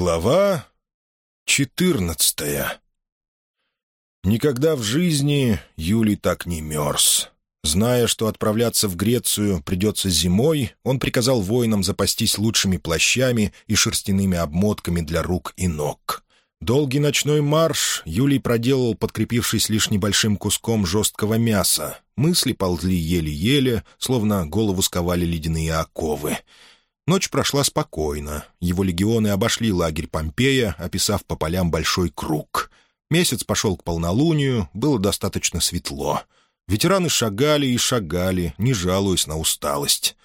Глава четырнадцатая Никогда в жизни Юлий так не мерз. Зная, что отправляться в Грецию придется зимой, он приказал воинам запастись лучшими плащами и шерстяными обмотками для рук и ног. Долгий ночной марш Юлий проделал, подкрепившись лишь небольшим куском жесткого мяса. Мысли ползли еле-еле, словно голову сковали ледяные оковы. Ночь прошла спокойно. Его легионы обошли лагерь Помпея, описав по полям большой круг. Месяц пошел к полнолунию, было достаточно светло. Ветераны шагали и шагали, не жалуясь на усталость.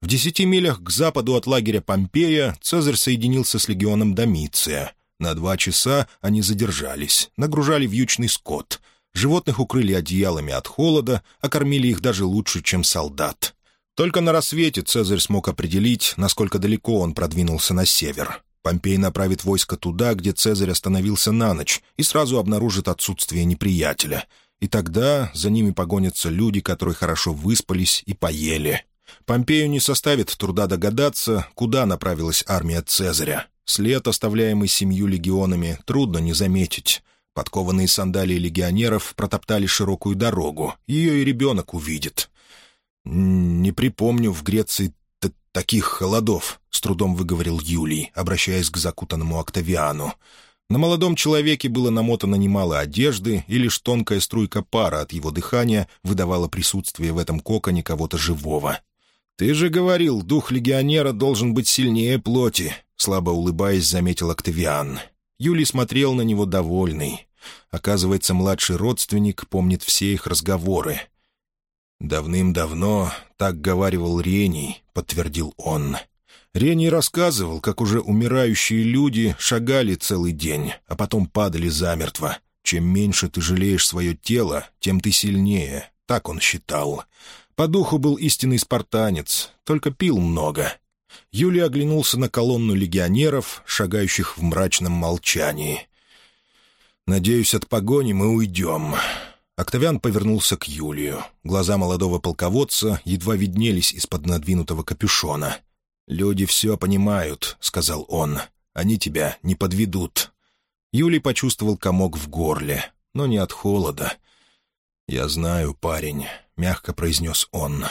В десяти милях к западу от лагеря Помпея Цезарь соединился с легионом Домиция — на два часа они задержались, нагружали вьючный скот. Животных укрыли одеялами от холода, а кормили их даже лучше, чем солдат. Только на рассвете Цезарь смог определить, насколько далеко он продвинулся на север. Помпей направит войско туда, где Цезарь остановился на ночь, и сразу обнаружит отсутствие неприятеля. И тогда за ними погонятся люди, которые хорошо выспались и поели. Помпею не составит труда догадаться, куда направилась армия Цезаря. След, оставляемый семью легионами, трудно не заметить. Подкованные сандалии легионеров протоптали широкую дорогу. Ее и ребенок увидит. «Не припомню в Греции таких холодов», — с трудом выговорил Юлий, обращаясь к закутанному Октавиану. На молодом человеке было намотано немало одежды, и лишь тонкая струйка пара от его дыхания выдавала присутствие в этом коконе кого-то живого. «Ты же говорил, дух легионера должен быть сильнее плоти слабо улыбаясь, заметил Октавиан. Юлий смотрел на него довольный. Оказывается, младший родственник помнит все их разговоры. «Давным-давно так говаривал Рений», — подтвердил он. Рений рассказывал, как уже умирающие люди шагали целый день, а потом падали замертво. Чем меньше ты жалеешь свое тело, тем ты сильнее. Так он считал. По духу был истинный спартанец, только пил много. Юлий оглянулся на колонну легионеров, шагающих в мрачном молчании. «Надеюсь, от погони мы уйдем». Октавиан повернулся к Юлию. Глаза молодого полководца едва виднелись из-под надвинутого капюшона. «Люди все понимают», — сказал он. «Они тебя не подведут». Юлий почувствовал комок в горле, но не от холода. «Я знаю, парень», — мягко произнес он.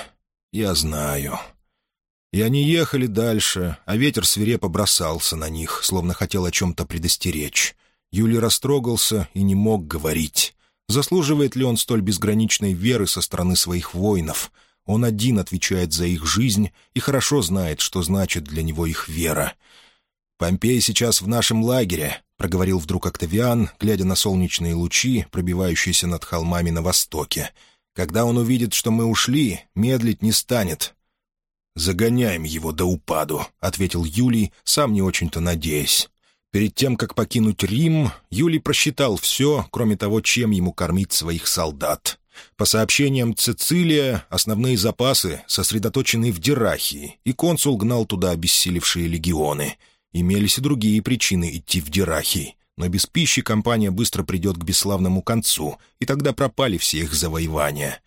«Я знаю». И они ехали дальше, а ветер свирепо бросался на них, словно хотел о чем-то предостеречь. Юлий растрогался и не мог говорить. Заслуживает ли он столь безграничной веры со стороны своих воинов? Он один отвечает за их жизнь и хорошо знает, что значит для него их вера. «Помпей сейчас в нашем лагере», — проговорил вдруг Октавиан, глядя на солнечные лучи, пробивающиеся над холмами на востоке. «Когда он увидит, что мы ушли, медлить не станет. «Загоняем его до упаду», — ответил Юлий, сам не очень-то надеясь. Перед тем, как покинуть Рим, Юлий просчитал все, кроме того, чем ему кормить своих солдат. По сообщениям Цицилия, основные запасы сосредоточены в Дирахии, и консул гнал туда обессилевшие легионы. Имелись и другие причины идти в Дирахий, но без пищи компания быстро придет к бесславному концу, и тогда пропали все их завоевания.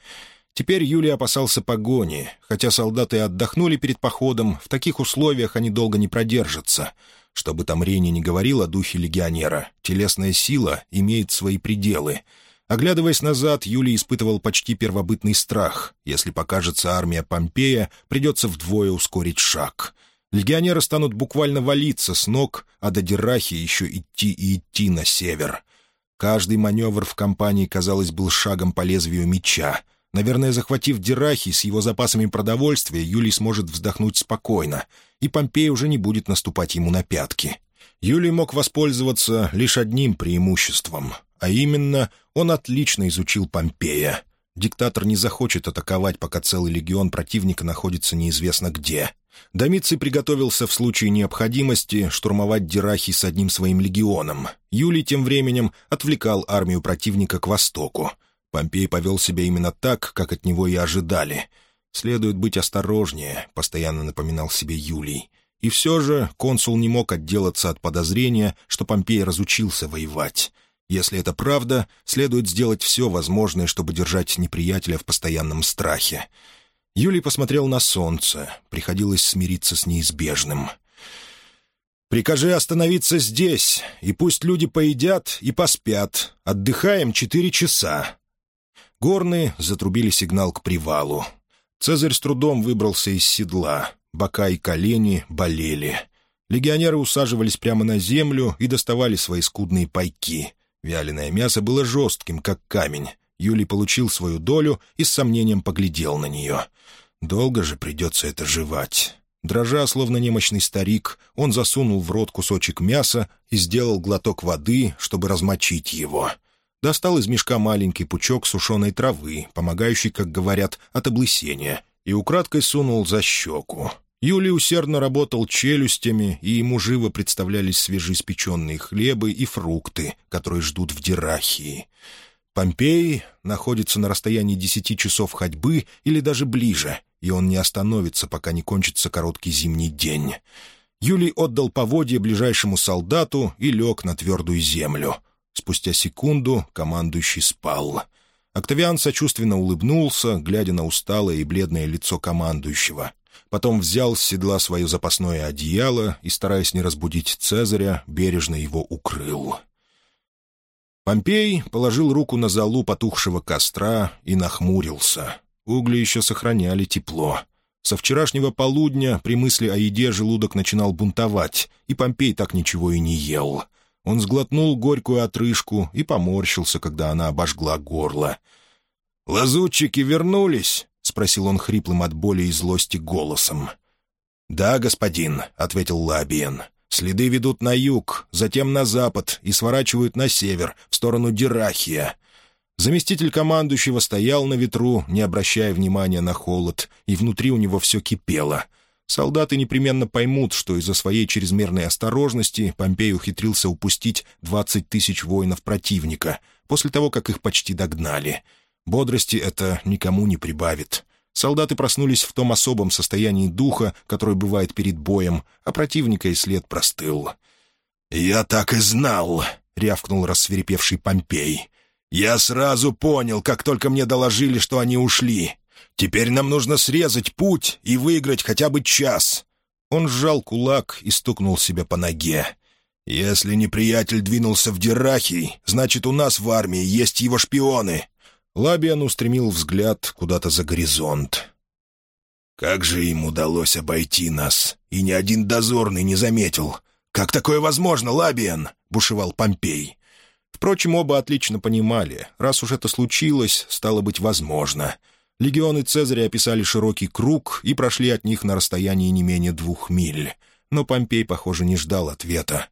Теперь Юлий опасался погони. Хотя солдаты отдохнули перед походом, в таких условиях они долго не продержатся. Что бы там Рени не говорил о духе легионера, телесная сила имеет свои пределы. Оглядываясь назад, Юлий испытывал почти первобытный страх. Если покажется армия Помпея, придется вдвое ускорить шаг. Легионеры станут буквально валиться с ног, а до Дирахи еще идти и идти на север. Каждый маневр в компании, казалось, был шагом по лезвию меча — Наверное, захватив Дирахи с его запасами продовольствия, Юлий сможет вздохнуть спокойно, и Помпей уже не будет наступать ему на пятки. Юлий мог воспользоваться лишь одним преимуществом, а именно он отлично изучил Помпея. Диктатор не захочет атаковать, пока целый легион противника находится неизвестно где. Домиций приготовился в случае необходимости штурмовать Дирахи с одним своим легионом. Юлий тем временем отвлекал армию противника к востоку. Помпей повел себя именно так, как от него и ожидали. «Следует быть осторожнее», — постоянно напоминал себе Юлий. И все же консул не мог отделаться от подозрения, что Помпей разучился воевать. Если это правда, следует сделать все возможное, чтобы держать неприятеля в постоянном страхе. Юлий посмотрел на солнце. Приходилось смириться с неизбежным. Прикажи остановиться здесь, и пусть люди поедят и поспят. Отдыхаем четыре часа». Горны затрубили сигнал к привалу. Цезарь с трудом выбрался из седла. Бока и колени болели. Легионеры усаживались прямо на землю и доставали свои скудные пайки. Вяленое мясо было жестким, как камень. Юлий получил свою долю и с сомнением поглядел на нее. «Долго же придется это жевать». Дрожа, словно немощный старик, он засунул в рот кусочек мяса и сделал глоток воды, чтобы размочить его. Достал из мешка маленький пучок сушеной травы, помогающий, как говорят, от облысения, и украдкой сунул за щеку. Юлий усердно работал челюстями, и ему живо представлялись свежеиспеченные хлебы и фрукты, которые ждут в Дирахии. Помпей находится на расстоянии десяти часов ходьбы или даже ближе, и он не остановится, пока не кончится короткий зимний день. Юлий отдал поводье ближайшему солдату и лег на твердую землю. Спустя секунду командующий спал. Октавиан сочувственно улыбнулся, глядя на усталое и бледное лицо командующего. Потом взял с седла свое запасное одеяло и, стараясь не разбудить Цезаря, бережно его укрыл. Помпей положил руку на залу потухшего костра и нахмурился. Угли еще сохраняли тепло. Со вчерашнего полудня при мысли о еде желудок начинал бунтовать, и Помпей так ничего и не ел. Он сглотнул горькую отрыжку и поморщился, когда она обожгла горло. «Лазутчики вернулись?» — спросил он хриплым от боли и злости голосом. «Да, господин», — ответил Лабиен. Следы ведут на юг, затем на запад и сворачивают на север, в сторону Дирахия. Заместитель командующего стоял на ветру, не обращая внимания на холод, и внутри у него все кипело. Солдаты непременно поймут, что из-за своей чрезмерной осторожности Помпей ухитрился упустить двадцать тысяч воинов противника, после того, как их почти догнали. Бодрости это никому не прибавит. Солдаты проснулись в том особом состоянии духа, которое бывает перед боем, а противника и след простыл. «Я так и знал!» — рявкнул рассверепевший Помпей. «Я сразу понял, как только мне доложили, что они ушли. Теперь нам нужно срезать путь и выиграть хотя бы час». Он сжал кулак и стукнул себя по ноге. «Если неприятель двинулся в Дирахий, значит, у нас в армии есть его шпионы. Лабиан устремил взгляд куда-то за горизонт. «Как же им удалось обойти нас, и ни один дозорный не заметил. Как такое возможно, Лабиан?» — бушевал Помпей. Впрочем, оба отлично понимали, раз уж это случилось, стало быть, возможно. Легионы Цезаря описали широкий круг и прошли от них на расстоянии не менее двух миль. Но Помпей, похоже, не ждал ответа.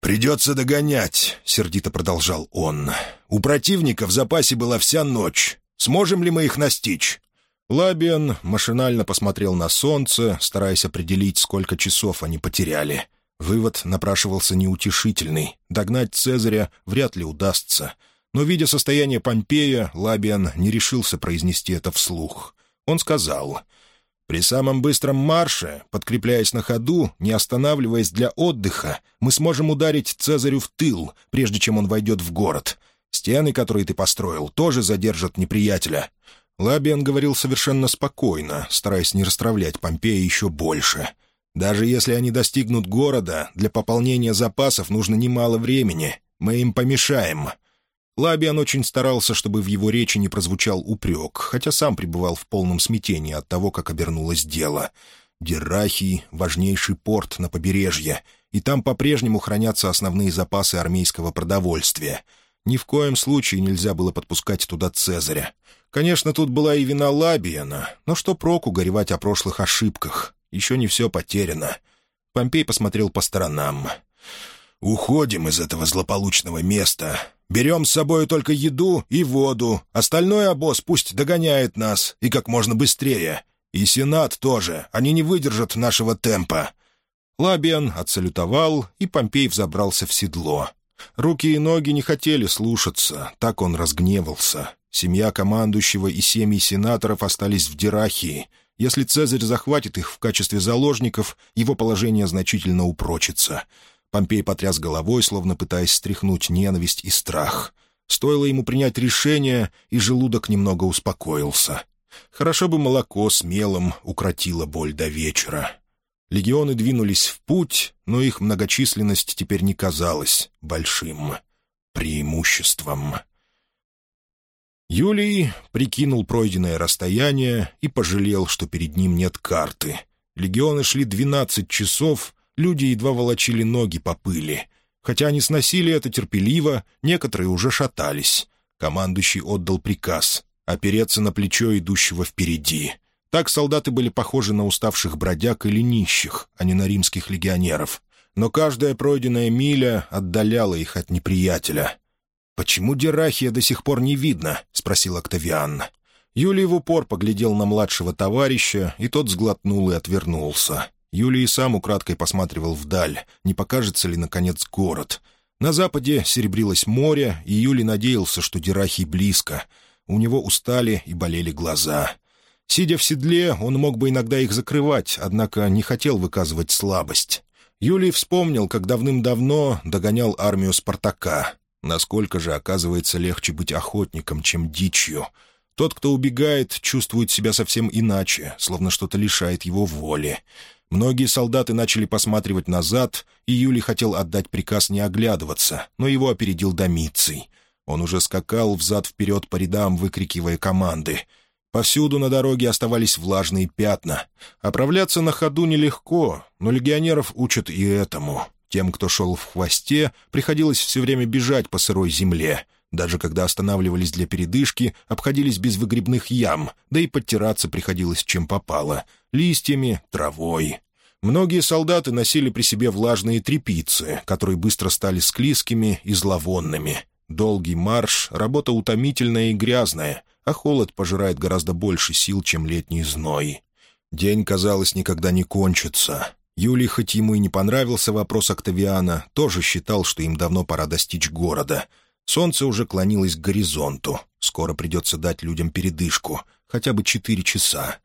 «Придется догонять», — сердито продолжал он. «У противника в запасе была вся ночь. Сможем ли мы их настичь?» Лабиан машинально посмотрел на солнце, стараясь определить, сколько часов они потеряли. Вывод напрашивался неутешительный. Догнать Цезаря вряд ли удастся. Но, видя состояние Помпея, Лабиан не решился произнести это вслух. Он сказал, при самом быстром марше, подкрепляясь на ходу, не останавливаясь для отдыха, мы сможем ударить Цезарю в тыл, прежде чем он войдет в город. Стены, которые ты построил, тоже задержат неприятеля». Лабиан говорил совершенно спокойно, стараясь не расстравлять Помпея еще больше. «Даже если они достигнут города, для пополнения запасов нужно немало времени. Мы им помешаем. Лабиан очень старался, чтобы в его речи не прозвучал упрек, хотя сам пребывал в полном смятении от того, как обернулось дело. Деррахий — важнейший порт на побережье, и там по-прежнему хранятся основные запасы армейского продовольствия. Ни в коем случае нельзя было подпускать туда Цезаря. Конечно, тут была и вина Лабиана, но что проку горевать о прошлых ошибках? Еще не все потеряно. Помпей посмотрел по сторонам. «Уходим из этого злополучного места. Берем с собой только еду и воду. Остальной обоз пусть догоняет нас, и как можно быстрее. И Сенат тоже. Они не выдержат нашего темпа». Лабиан отсалютовал, и Помпей взобрался в седло. Руки и ноги не хотели слушаться, так он разгневался. Семья командующего и семьи сенаторов остались в Дирахии. Если Цезарь захватит их в качестве заложников, его положение значительно упрочится. Помпей потряс головой, словно пытаясь стряхнуть ненависть и страх. Стоило ему принять решение, и желудок немного успокоился. Хорошо бы молоко с мелом укротило боль до вечера. Легионы двинулись в путь, но их многочисленность теперь не казалась большим преимуществом. Юлий прикинул пройденное расстояние и пожалел, что перед ним нет карты. Легионы шли двенадцать часов, люди едва волочили ноги по пыли. Хотя они сносили это терпеливо, некоторые уже шатались. Командующий отдал приказ — опереться на плечо идущего впереди. Так солдаты были похожи на уставших бродяг или нищих, а не на римских легионеров. Но каждая пройденная миля отдаляла их от неприятеля. «Почему Дерахия до сих пор не видно?» — спросил Октавиан. Юлий в упор поглядел на младшего товарища, и тот сглотнул и отвернулся. Юлий сам украдкой посматривал вдаль, не покажется ли, наконец, город. На западе серебрилось море, и Юлий надеялся, что Дерахий близко. У него устали и болели глаза. Сидя в седле, он мог бы иногда их закрывать, однако не хотел выказывать слабость. Юлий вспомнил, как давным-давно догонял армию Спартака. Насколько же, оказывается, легче быть охотником, чем дичью. Тот, кто убегает, чувствует себя совсем иначе, словно что-то лишает его воли. Многие солдаты начали посматривать назад, и Юлий хотел отдать приказ не оглядываться, но его опередил Домиций. Он уже скакал взад-вперед по рядам, выкрикивая команды — Повсюду на дороге оставались влажные пятна. Оправляться на ходу нелегко, но легионеров учат и этому. Тем, кто шел в хвосте, приходилось все время бежать по сырой земле. Даже когда останавливались для передышки, обходились без выгребных ям, да и подтираться приходилось чем попало — листьями, травой. Многие солдаты носили при себе влажные трепицы, которые быстро стали склизкими и зловонными. Долгий марш — работа утомительная и грязная — а холод пожирает гораздо больше сил, чем летний зной. День, казалось, никогда не кончится. Юлий, хоть ему и не понравился вопрос Октавиана, тоже считал, что им давно пора достичь города. Солнце уже клонилось к горизонту. Скоро придется дать людям передышку, хотя бы четыре часа.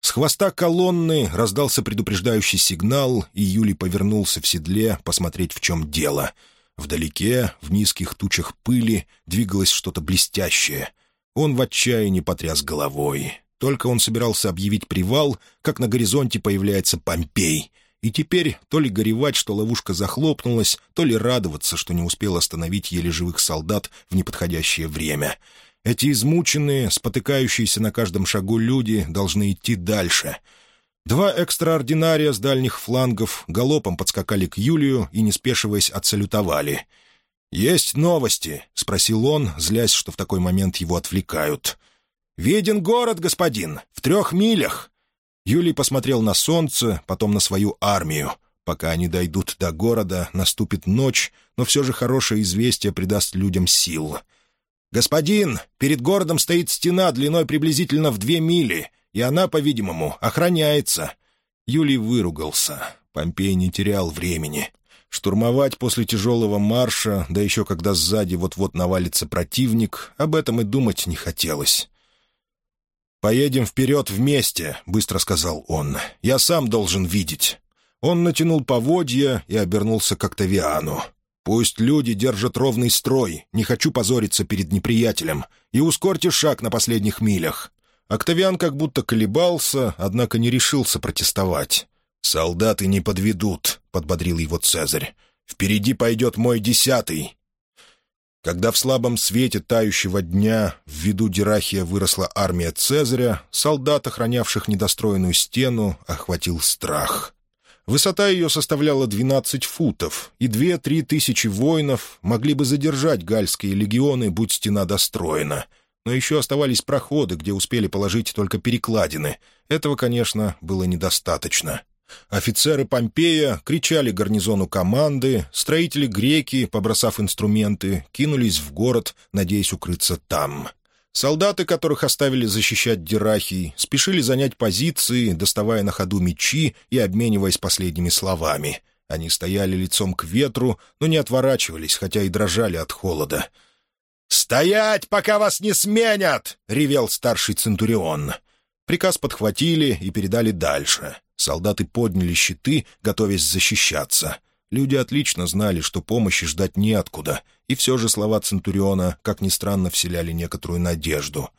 С хвоста колонны раздался предупреждающий сигнал, и Юлий повернулся в седле посмотреть, в чем дело. Вдалеке, в низких тучах пыли, двигалось что-то блестящее — он в отчаянии потряс головой. Только он собирался объявить привал, как на горизонте появляется Помпей. И теперь то ли горевать, что ловушка захлопнулась, то ли радоваться, что не успел остановить еле живых солдат в неподходящее время. Эти измученные, спотыкающиеся на каждом шагу люди должны идти дальше. Два экстраординария с дальних флангов галопом подскакали к Юлию и, не спешиваясь, отсалютовали — «Есть новости?» — спросил он, злясь, что в такой момент его отвлекают. «Виден город, господин, в трех милях!» Юлий посмотрел на солнце, потом на свою армию. Пока они дойдут до города, наступит ночь, но все же хорошее известие придаст людям сил. «Господин, перед городом стоит стена длиной приблизительно в две мили, и она, по-видимому, охраняется». Юлий выругался. Помпей не терял времени. Штурмовать после тяжелого марша, да еще когда сзади вот-вот навалится противник, об этом и думать не хотелось. «Поедем вперед вместе», — быстро сказал он. «Я сам должен видеть». Он натянул поводья и обернулся к Октавиану. «Пусть люди держат ровный строй, не хочу позориться перед неприятелем, и ускорьте шаг на последних милях». Октавиан как будто колебался, однако не решился протестовать. «Солдаты не подведут», — подбодрил его Цезарь. «Впереди пойдет мой десятый». Когда в слабом свете тающего дня в виду Дирахия выросла армия Цезаря, солдат, охранявших недостроенную стену, охватил страх. Высота ее составляла 12 футов, и две-три тысячи воинов могли бы задержать гальские легионы, будь стена достроена. Но еще оставались проходы, где успели положить только перекладины. Этого, конечно, было недостаточно. Офицеры Помпея кричали гарнизону команды, строители греки, побросав инструменты, кинулись в город, надеясь укрыться там. Солдаты, которых оставили защищать Дирахий, спешили занять позиции, доставая на ходу мечи и обмениваясь последними словами. Они стояли лицом к ветру, но не отворачивались, хотя и дрожали от холода. «Стоять, пока вас не сменят!» — ревел старший Центурион. Приказ подхватили и передали дальше. Солдаты подняли щиты, готовясь защищаться. Люди отлично знали, что помощи ждать неоткуда, и все же слова Центуриона, как ни странно, вселяли некоторую надежду.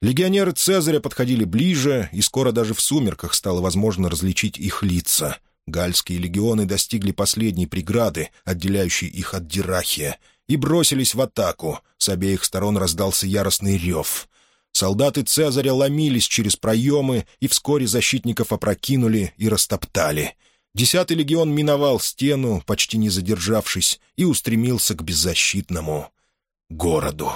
Легионеры Цезаря подходили ближе, и скоро даже в сумерках стало возможно различить их лица. Гальские легионы достигли последней преграды, отделяющей их от Дирахия, и бросились в атаку. С обеих сторон раздался яростный рев. Солдаты Цезаря ломились через проемы, и вскоре защитников опрокинули и растоптали. Десятый легион миновал стену, почти не задержавшись, и устремился к беззащитному городу.